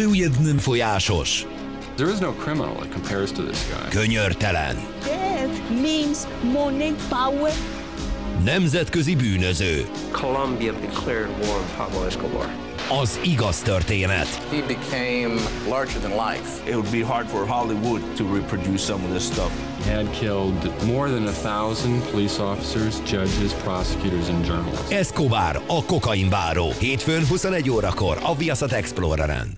był jednym folyásos. There is no criminal that compares to this guy. könyörtelen, Death means money, power, nemzetközi bűnöző. Colombia declared war on Pablo Escobar. Az igaz történet. He became larger than life. It would be hard for Hollywood to reproduce some of this stuff. He had killed more than a thousand police officers, judges, prosecutors, and journalists. Escobar, a kokainbáró. Hétfőn 21 órakor a Viaszat Exploreren.